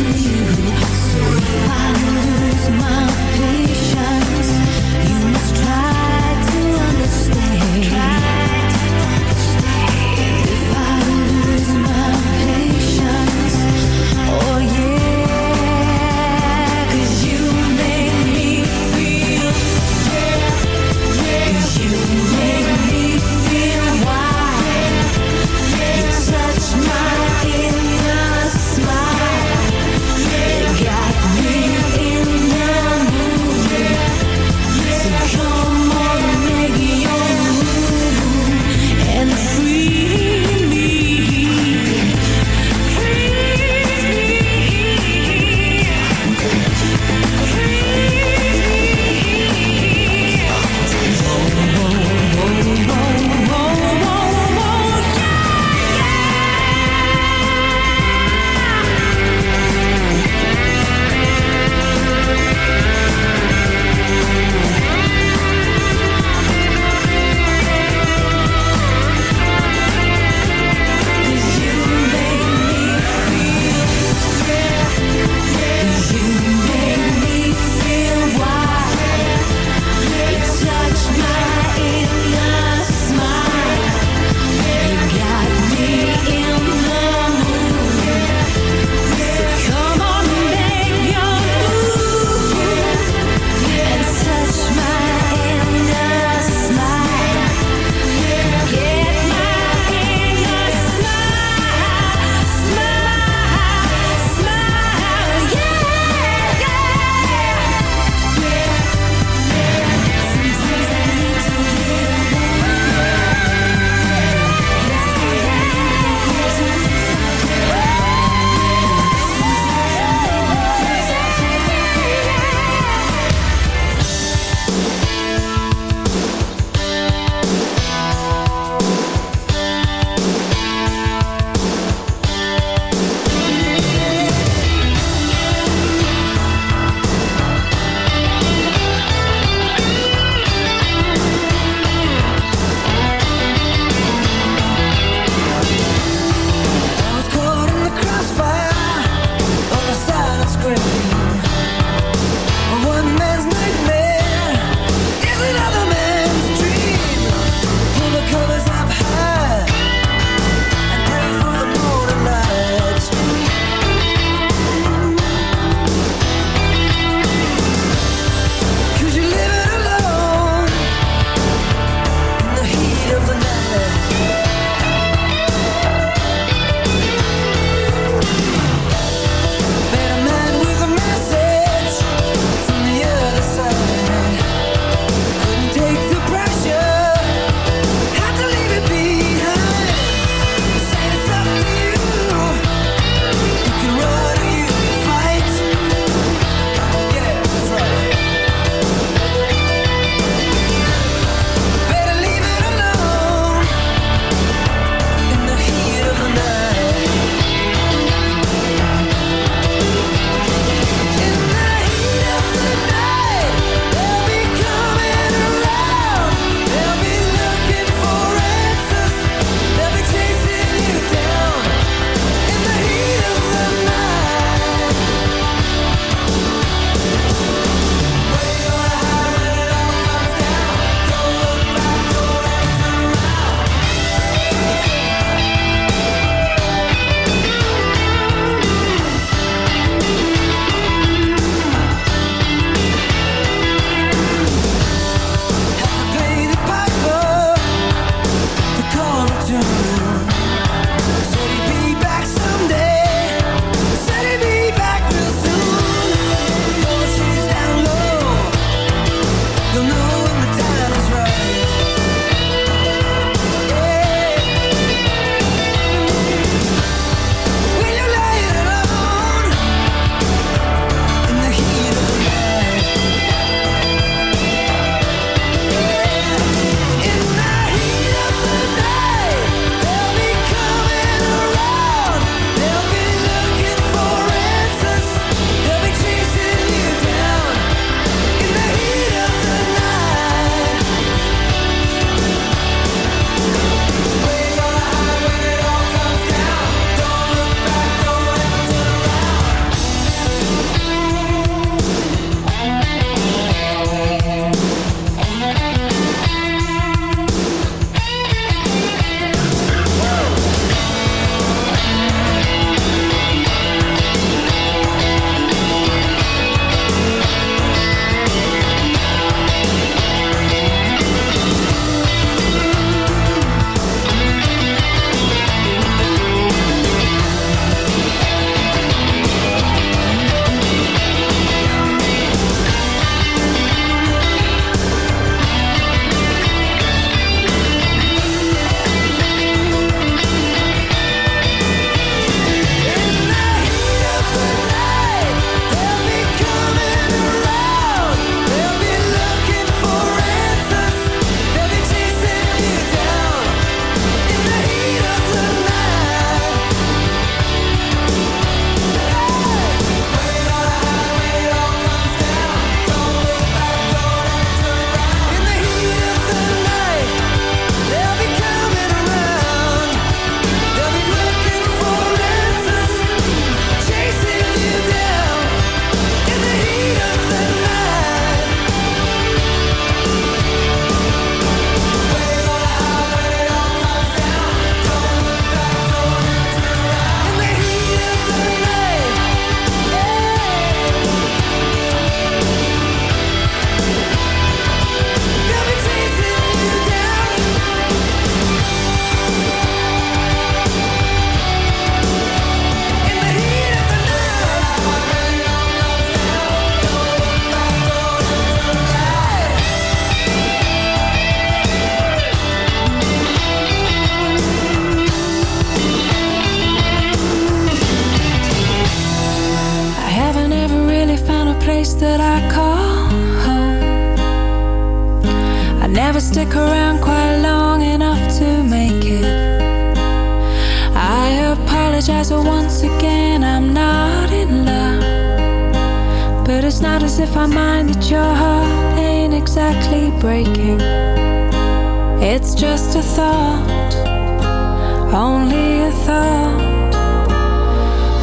through you. So if I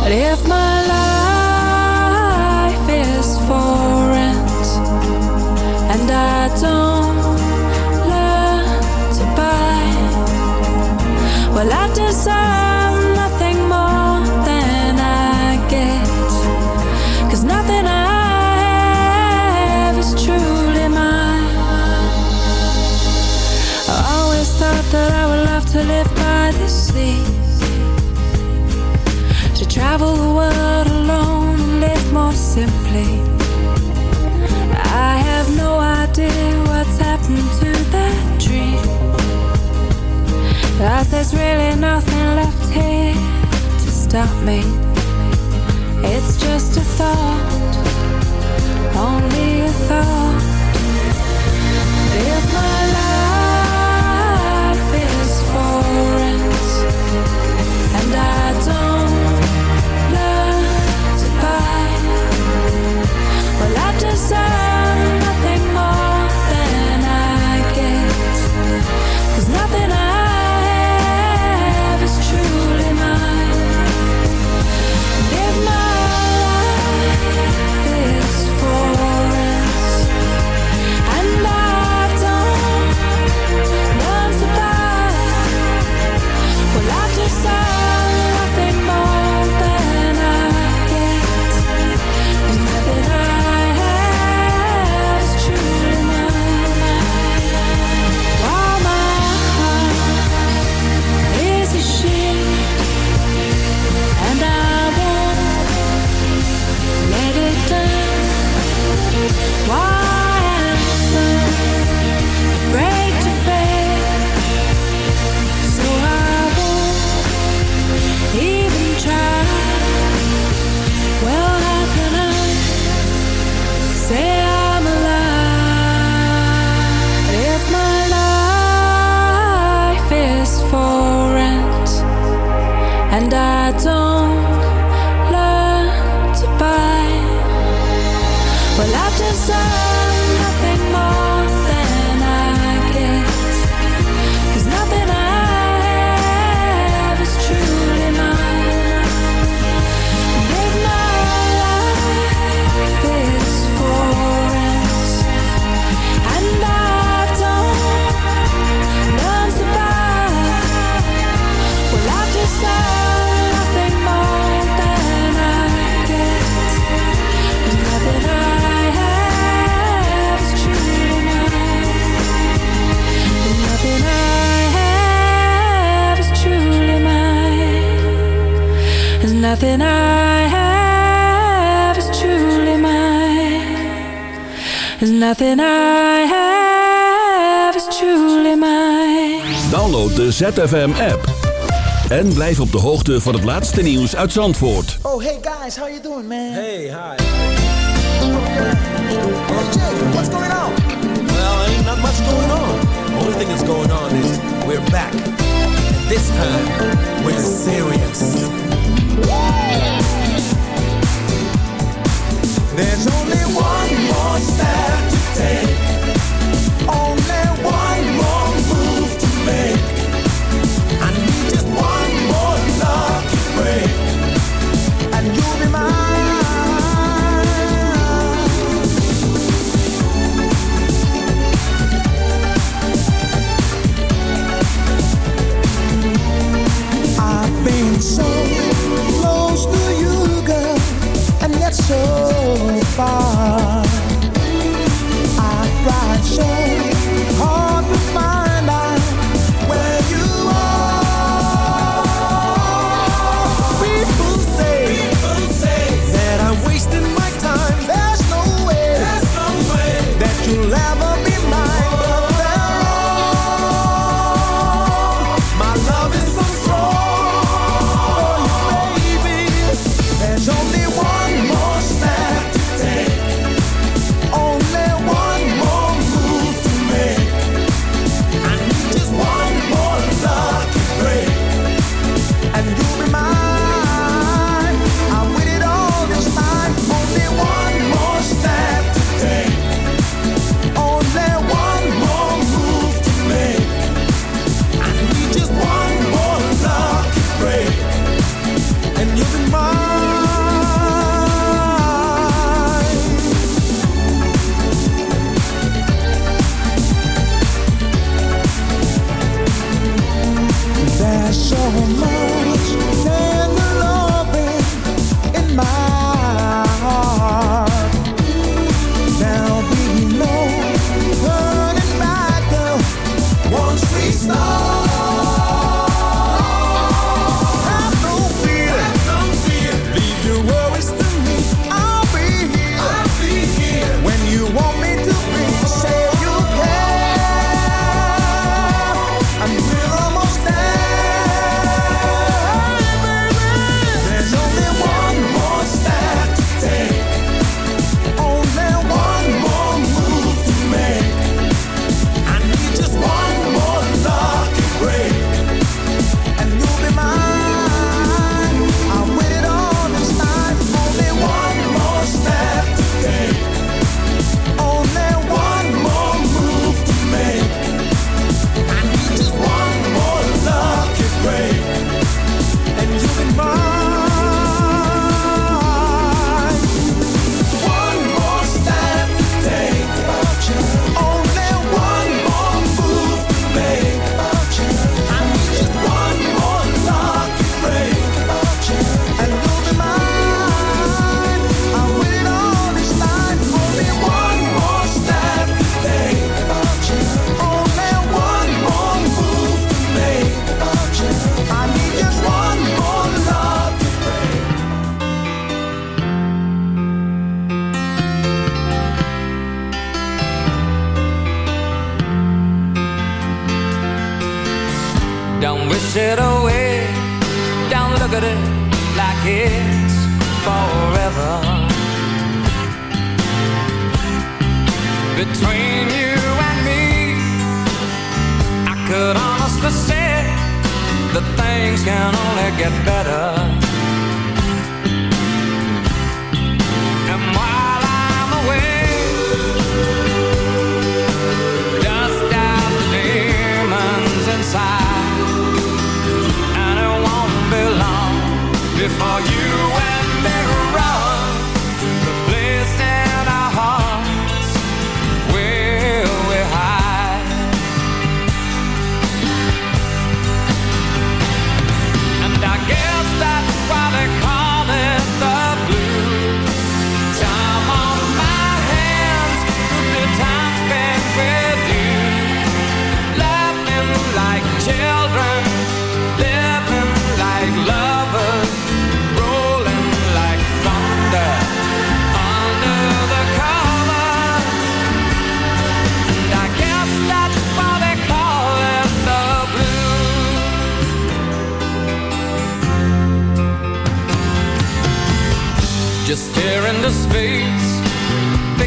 But if my what's happened to that dream. Cause there's really nothing left here to stop me It's just a thought, only a thought If my ZFM app. En blijf op de hoogte van het laatste nieuws uit Zandvoort. Oh hey guys, how you doing man? Hey, hi. Hey Jay, what's going on? Well, ain't not much going on. Only thing that's going on is we're back. And this time, we're serious. There's only one more step to take.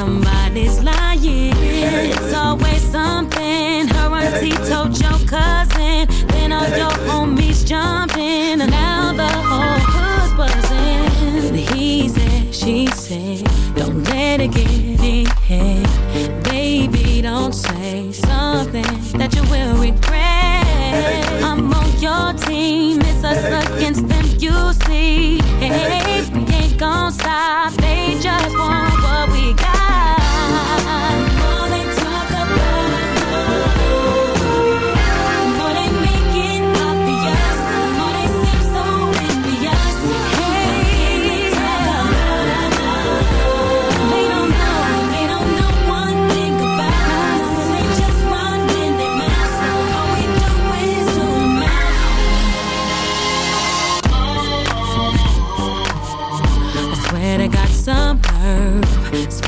somebody's lying. It's always something. Her auntie told your cousin. Then all your homies jumping. Now the whole hood's buzzing. He said, she said, don't let it get in head. Baby, don't say something that you will regret. I'm on your team. It's us against them, you see. Hey, we ain't gonna stop. They just want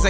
Cause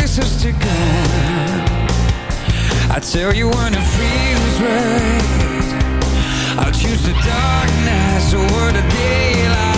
places to go I tell you when it feels right. I'll choose the darkness over the daylight.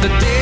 the day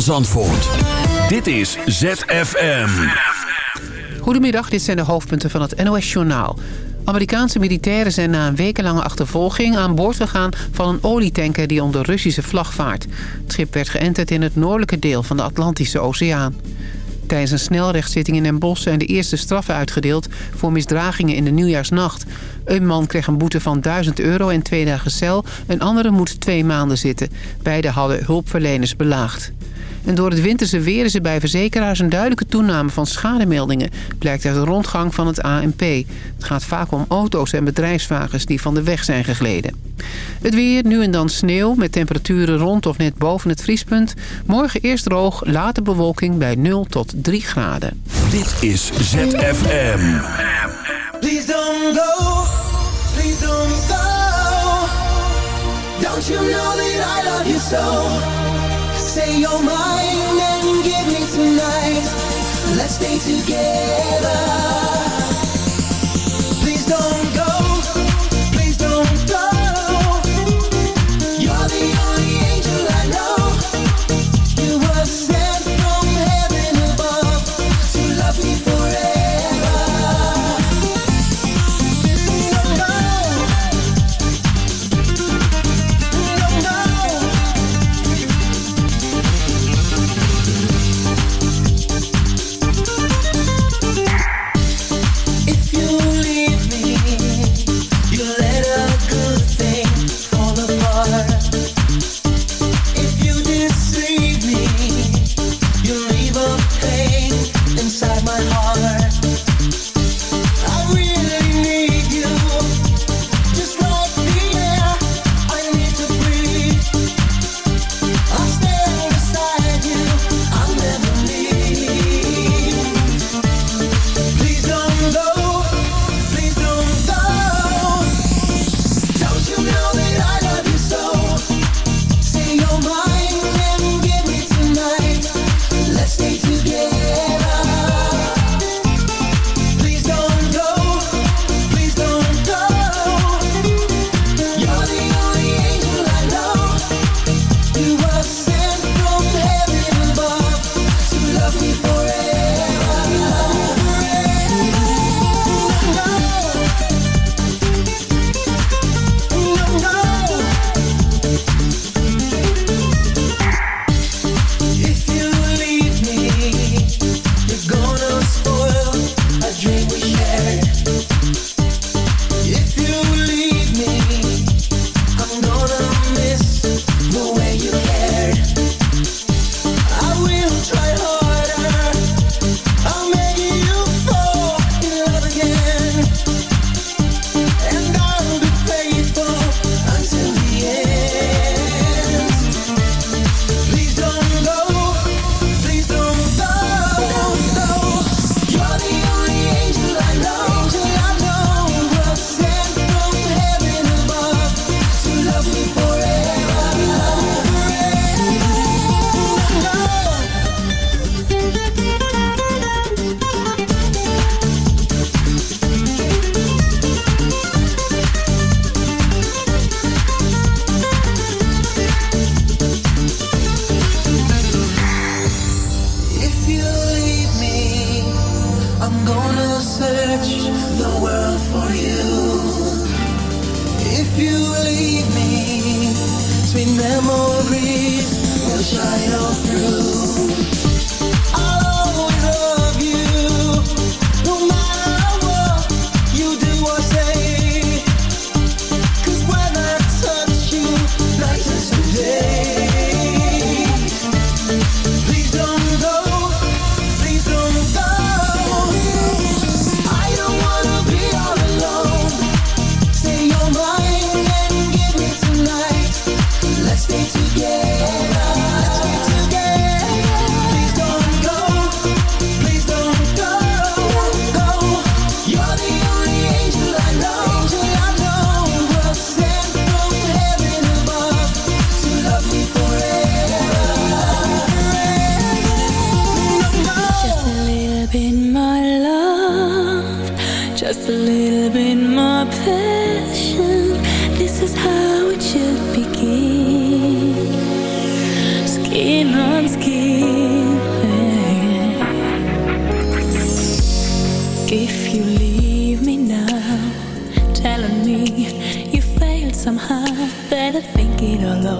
Zandvoort. Dit is ZFM. Goedemiddag, dit zijn de hoofdpunten van het NOS-journaal. Amerikaanse militairen zijn na een wekenlange achtervolging aan boord gegaan van een olietanker die onder Russische vlag vaart. Het schip werd geënterd in het noordelijke deel van de Atlantische Oceaan. Tijdens een snelrechtszitting in Den Bosch zijn de eerste straffen uitgedeeld voor misdragingen in de nieuwjaarsnacht. Een man kreeg een boete van 1000 euro en twee dagen cel, een andere moet twee maanden zitten. Beide hadden hulpverleners belaagd. En door het winterse weer is er bij verzekeraars een duidelijke toename van schademeldingen... blijkt uit de rondgang van het ANP. Het gaat vaak om auto's en bedrijfswagens die van de weg zijn gegleden. Het weer, nu en dan sneeuw, met temperaturen rond of net boven het vriespunt. Morgen eerst droog, later bewolking bij 0 tot 3 graden. Dit is ZFM. Please don't go, please don't go. Don't you know that I love you so? say you're mine and give me tonight. Let's stay together.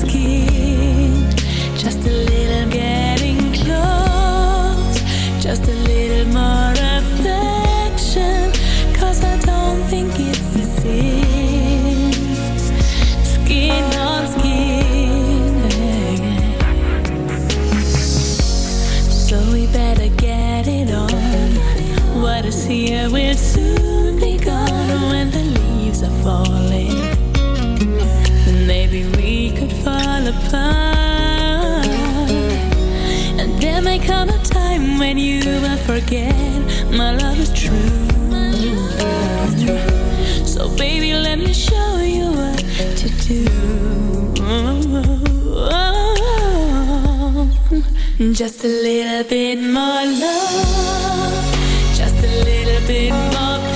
skin. Just a little game when you will forget my love is true. So baby, let me show you what to do. Just a little bit more love, just a little bit more.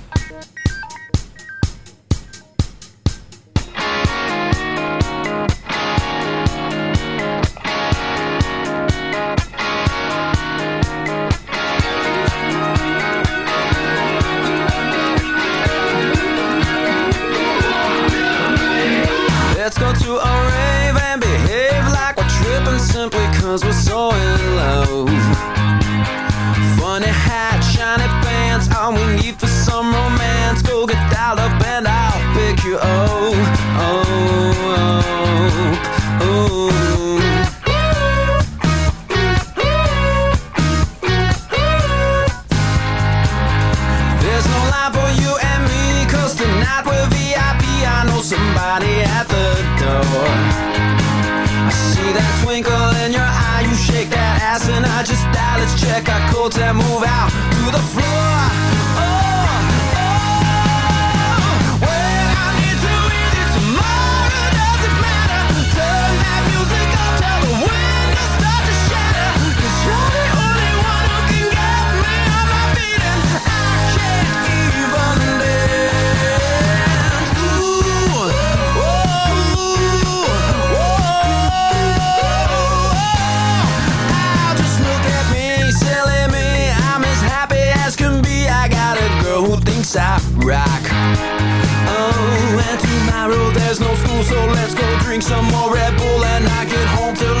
because we're so in love. Funny hat, shiny pants All we need for some romance. Go get dialed up and I'll pick you up. Oh, oh, oh. somebody at the door. I see that twinkle and I just die. let's check our codes and move out to the floor. Oh. rock. Oh, and tomorrow there's no school, so let's go drink some more Red Bull and I get home till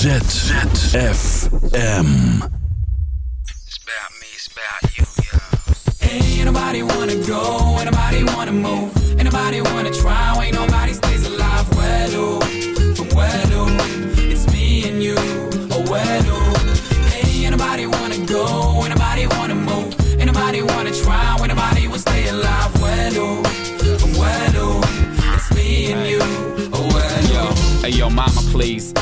ZFM. Hey, ain't nobody wanna go, ain't nobody wanna move, ain't nobody wanna try, ain't nobody stays alive. Well, oh, from well, oh, it's me and you, oh well, oh. Hey, ain't nobody wanna go, ain't nobody wanna move, ain't nobody wanna try, ain't nobody will stay alive. Well, oh, from well, oh, it's me and you, oh well, oh. Yo, hey yo, mama, please.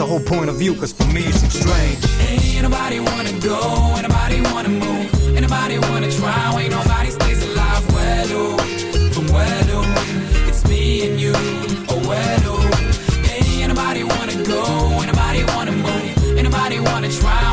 the whole point of view, cause for me it seems strange. Ain't nobody wanna go, ain't nobody wanna move, ain't nobody wanna try, ain't nobody stays alive. Well, from well, it's me and you, oh well. Ain't nobody wanna go, ain't nobody wanna move, ain't nobody wanna try,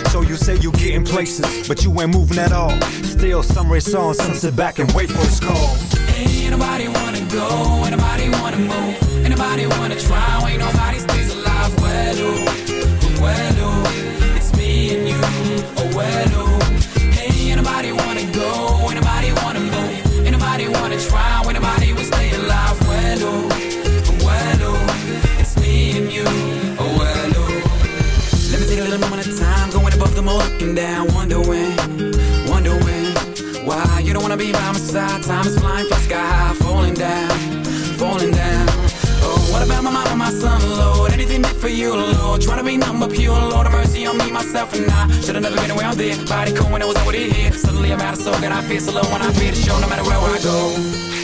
So you say you getting places, but you ain't moving at all. Still, some race on, some sit back and wait for his call. Ain't nobody wanna go, ain't nobody wanna move, ain't nobody wanna try, ain't nobody stays alive. Well, well, you, Lord. Trying to be numb but pure, Lord of mercy on me, myself and I Should've never been where I'm there Body cool when I was over here. Suddenly I'm out of soul, got I feel so low when I feel the show No matter where I go.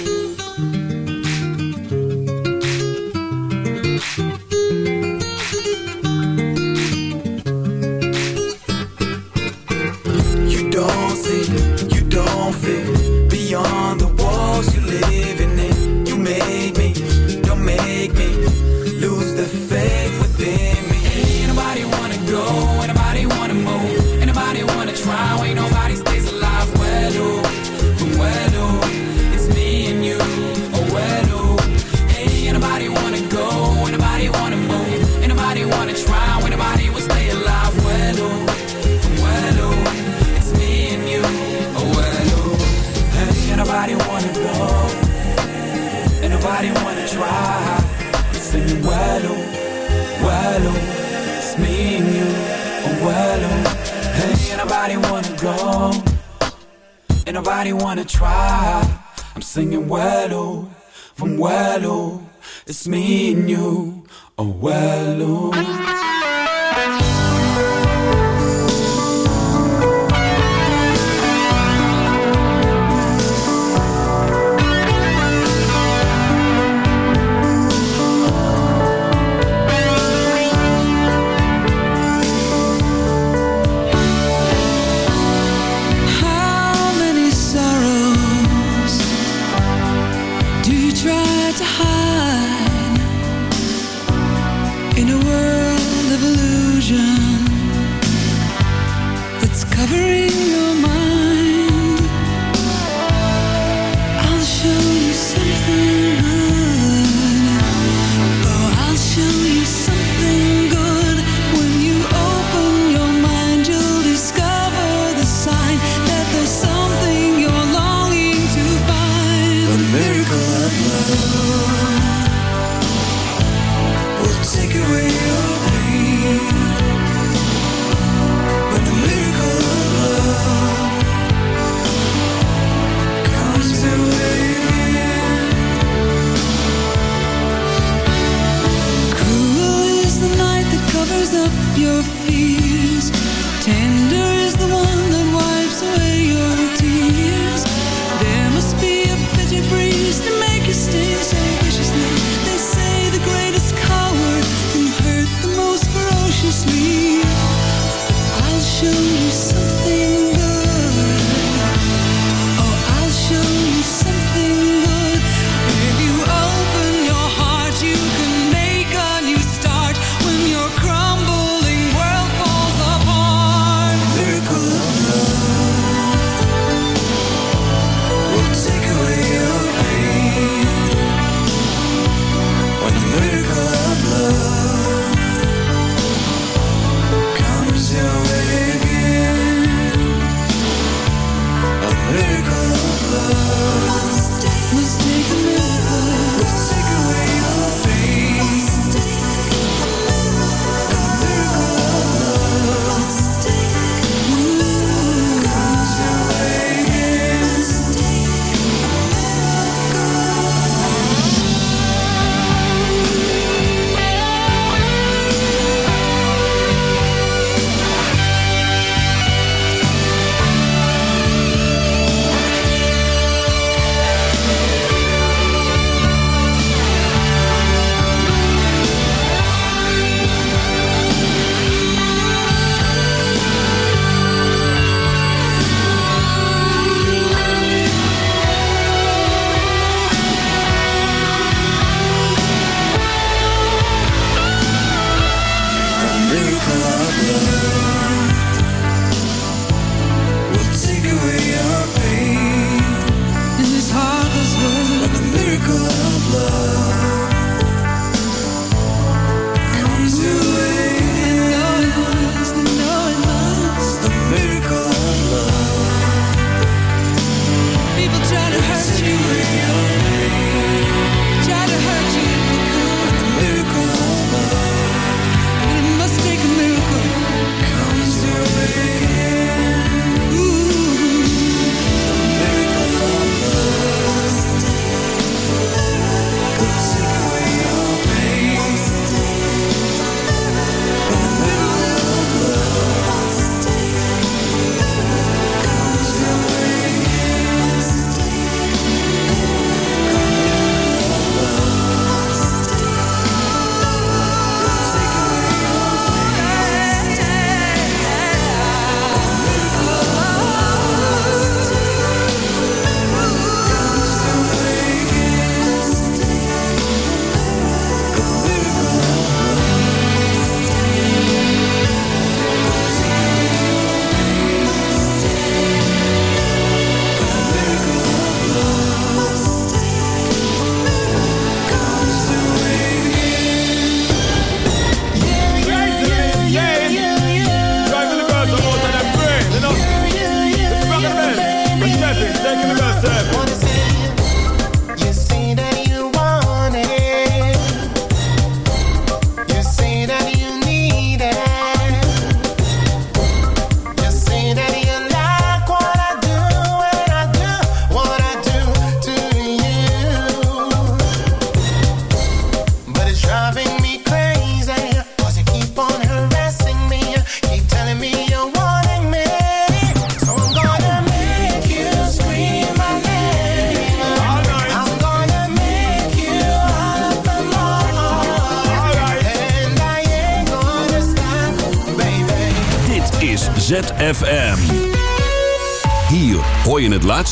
Wello, from Wello, it's me and you, oh Wello.